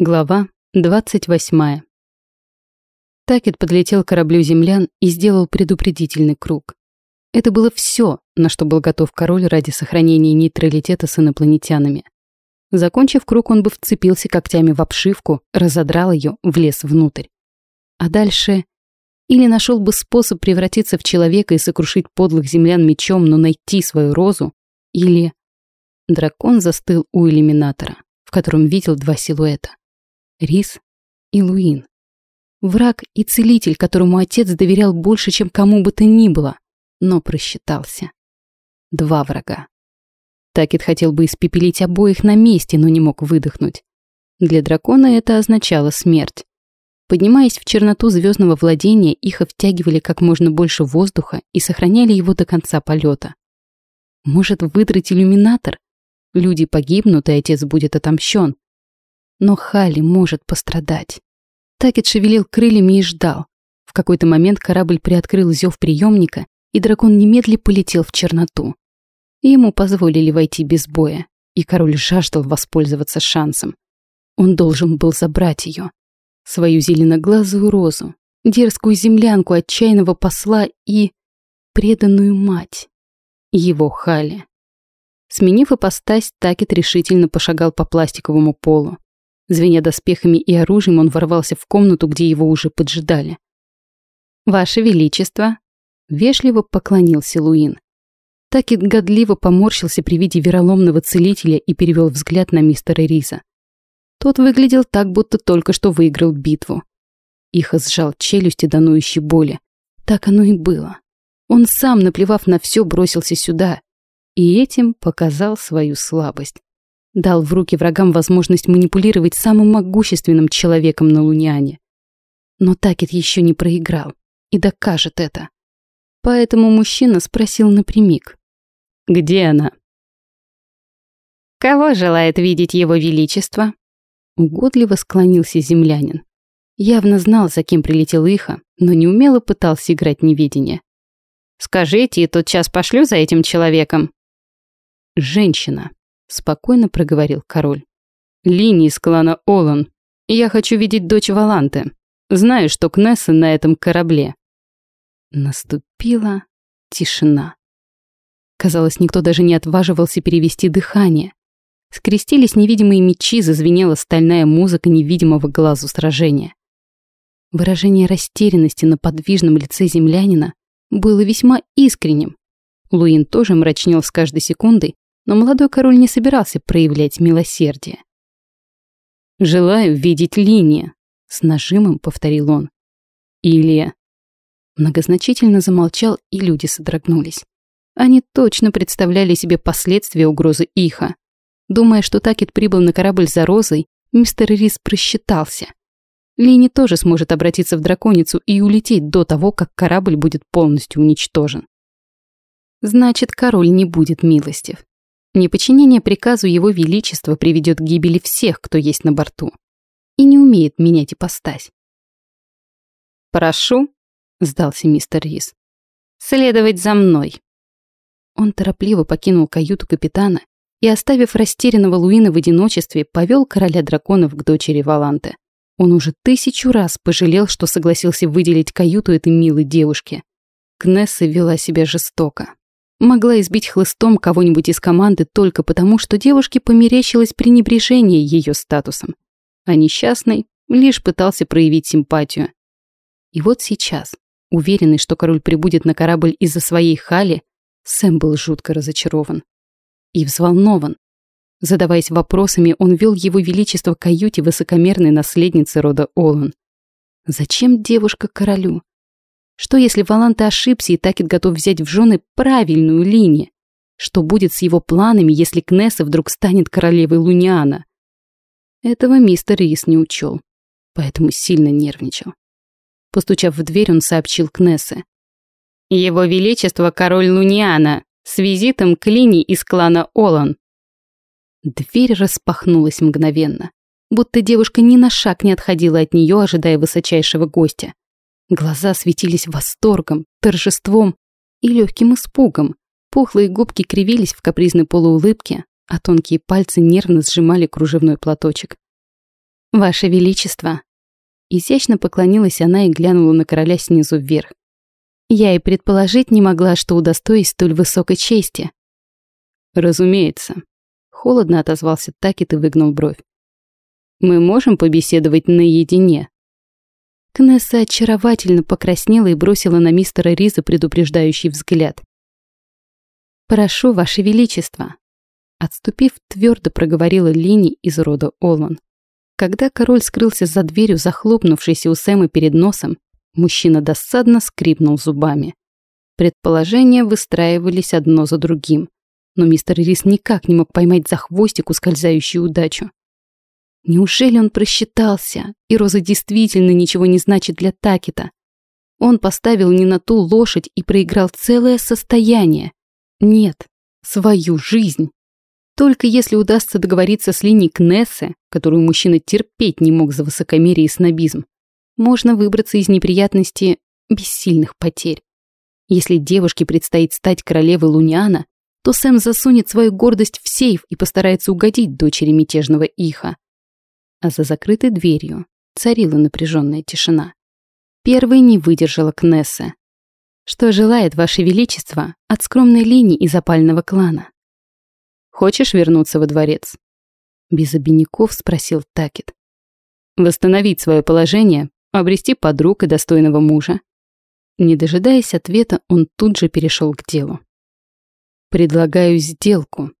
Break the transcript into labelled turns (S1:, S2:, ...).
S1: Глава 28. Такет подлетел к кораблю землян и сделал предупредительный круг. Это было все, на что был готов король ради сохранения нейтралитета с инопланетянами. Закончив круг, он бы вцепился когтями в обшивку, разодрал ее, влез внутрь. А дальше... Или нашел бы способ превратиться в человека и сокрушить подлых землян мечом, но найти свою розу, или... Дракон застыл у иллюминатора, в котором видел два силуэта. Рис и Луин. Враг и целитель, которому отец доверял больше, чем кому бы то ни было, но просчитался. Два врага. Такет хотел бы испепелить обоих на месте, но не мог выдохнуть. Для дракона это означало смерть. Поднимаясь в черноту звездного владения, их втягивали как можно больше воздуха и сохраняли его до конца полета. Может выдрать иллюминатор? Люди погибнут, и отец будет отомщен. Но Хали может пострадать. Такет шевелил крыльями и ждал. В какой-то момент корабль приоткрыл зев приемника, и дракон немедли полетел в черноту. Ему позволили войти без боя, и король жаждал воспользоваться шансом. Он должен был забрать ее. Свою зеленоглазую розу, дерзкую землянку отчаянного посла и... преданную мать. Его Хали. Сменив ипостась, Такет решительно пошагал по пластиковому полу. Звеня доспехами и оружием, он ворвался в комнату, где его уже поджидали. «Ваше Величество!» — вежливо поклонился Луин. Такет годливо поморщился при виде вероломного целителя и перевел взгляд на мистера Риза. Тот выглядел так, будто только что выиграл битву. Иха сжал челюсти до ноющей боли. Так оно и было. Он сам, наплевав на все, бросился сюда. И этим показал свою слабость дал в руки врагам возможность манипулировать самым могущественным человеком на Луниане. Но Такет еще не проиграл и докажет это. Поэтому мужчина спросил напрямик. «Где она?» «Кого желает видеть его величество?» Угодливо склонился землянин. Явно знал, за кем прилетел Иха, но неумело пытался играть неведение. «Скажите, и тотчас пошлю за этим человеком». «Женщина», спокойно проговорил король. Лини из клана Олан. Я хочу видеть дочь Валанте. Знаю, что Кнесса на этом корабле. Наступила тишина. Казалось, никто даже не отваживался перевести дыхание. Скрестились невидимые мечи, зазвенела стальная музыка невидимого глазу сражения. Выражение растерянности на подвижном лице землянина было весьма искренним. Луин тоже мрачнел с каждой секундой, но молодой король не собирался проявлять милосердие. «Желаю видеть линии», — с нажимом повторил он. «Илья». Многозначительно замолчал, и люди содрогнулись. Они точно представляли себе последствия угрозы Иха. Думая, что Такет прибыл на корабль за Розой, мистер Рис просчитался. Лини тоже сможет обратиться в драконицу и улететь до того, как корабль будет полностью уничтожен. Значит, король не будет милостив. Неподчинение приказу Его Величества приведет к гибели всех, кто есть на борту. И не умеет менять ипостась. «Прошу», — сдался мистер Рис, — «следовать за мной». Он торопливо покинул каюту капитана и, оставив растерянного Луина в одиночестве, повел короля драконов к дочери Валанте. Он уже тысячу раз пожалел, что согласился выделить каюту этой милой девушке. Кнесса вела себя жестоко, Могла избить хлыстом кого-нибудь из команды только потому, что девушке померещилось пренебрежение ее статусом, а несчастный лишь пытался проявить симпатию. И вот сейчас, уверенный, что король прибудет на корабль из-за своей хали, Сэм был жутко разочарован. И взволнован. Задаваясь вопросами, он вел его величество к каюте высокомерной наследницы рода Олан. Зачем девушка королю? Что если Валанте ошибся и Такет готов взять в жены правильную линию? Что будет с его планами, если Кнесса вдруг станет королевой Луниана? Этого мистер Рис не учел, поэтому сильно нервничал. Постучав в дверь, он сообщил Кнессе. «Его Величество король Луниана с визитом к Лини из клана Олан». Дверь распахнулась мгновенно, будто девушка ни на шаг не отходила от нее, ожидая высочайшего гостя. Глаза светились восторгом, торжеством и легким испугом. Пухлые губки кривились в капризной полуулыбке, а тонкие пальцы нервно сжимали кружевной платочек. Ваше Величество!» Изящно поклонилась она и глянула на короля снизу вверх. «Я и предположить не могла, что удостоюсь столь высокой чести».
S2: «Разумеется», — холодно отозвался Такет и выгнул бровь. «Мы можем побеседовать наедине?»
S1: Кнесса очаровательно покраснела и бросила на мистера Риза предупреждающий взгляд. «Прошу, Ваше Величество!» Отступив, твердо проговорила Лини из рода Олан. Когда король скрылся за дверью, захлопнувшейся у Сэма перед носом, мужчина досадно скрипнул зубами. Предположения выстраивались одно за другим, но мистер Рис никак не мог поймать за хвостик ускользающую удачу. Неужели он просчитался, и Роза действительно ничего не значит для Такета? Он поставил не на ту лошадь и проиграл целое состояние. Нет, свою жизнь. Только если удастся договориться с линией Кнессе, которую мужчина терпеть не мог за высокомерие и снобизм, можно выбраться из неприятности без сильных потерь. Если девушке предстоит стать королевой Луниана, то Сэм засунет свою гордость в сейф и постарается угодить дочери мятежного Иха. А за закрытой дверью царила напряженная тишина. Первой не выдержала Кнесса. Что желает Ваше Величество от скромной линии из опального клана? Хочешь вернуться во дворец?» Без обиняков спросил Такет. «Восстановить свое положение, обрести подруг и достойного мужа». Не дожидаясь ответа, он тут же перешел к делу. «Предлагаю сделку.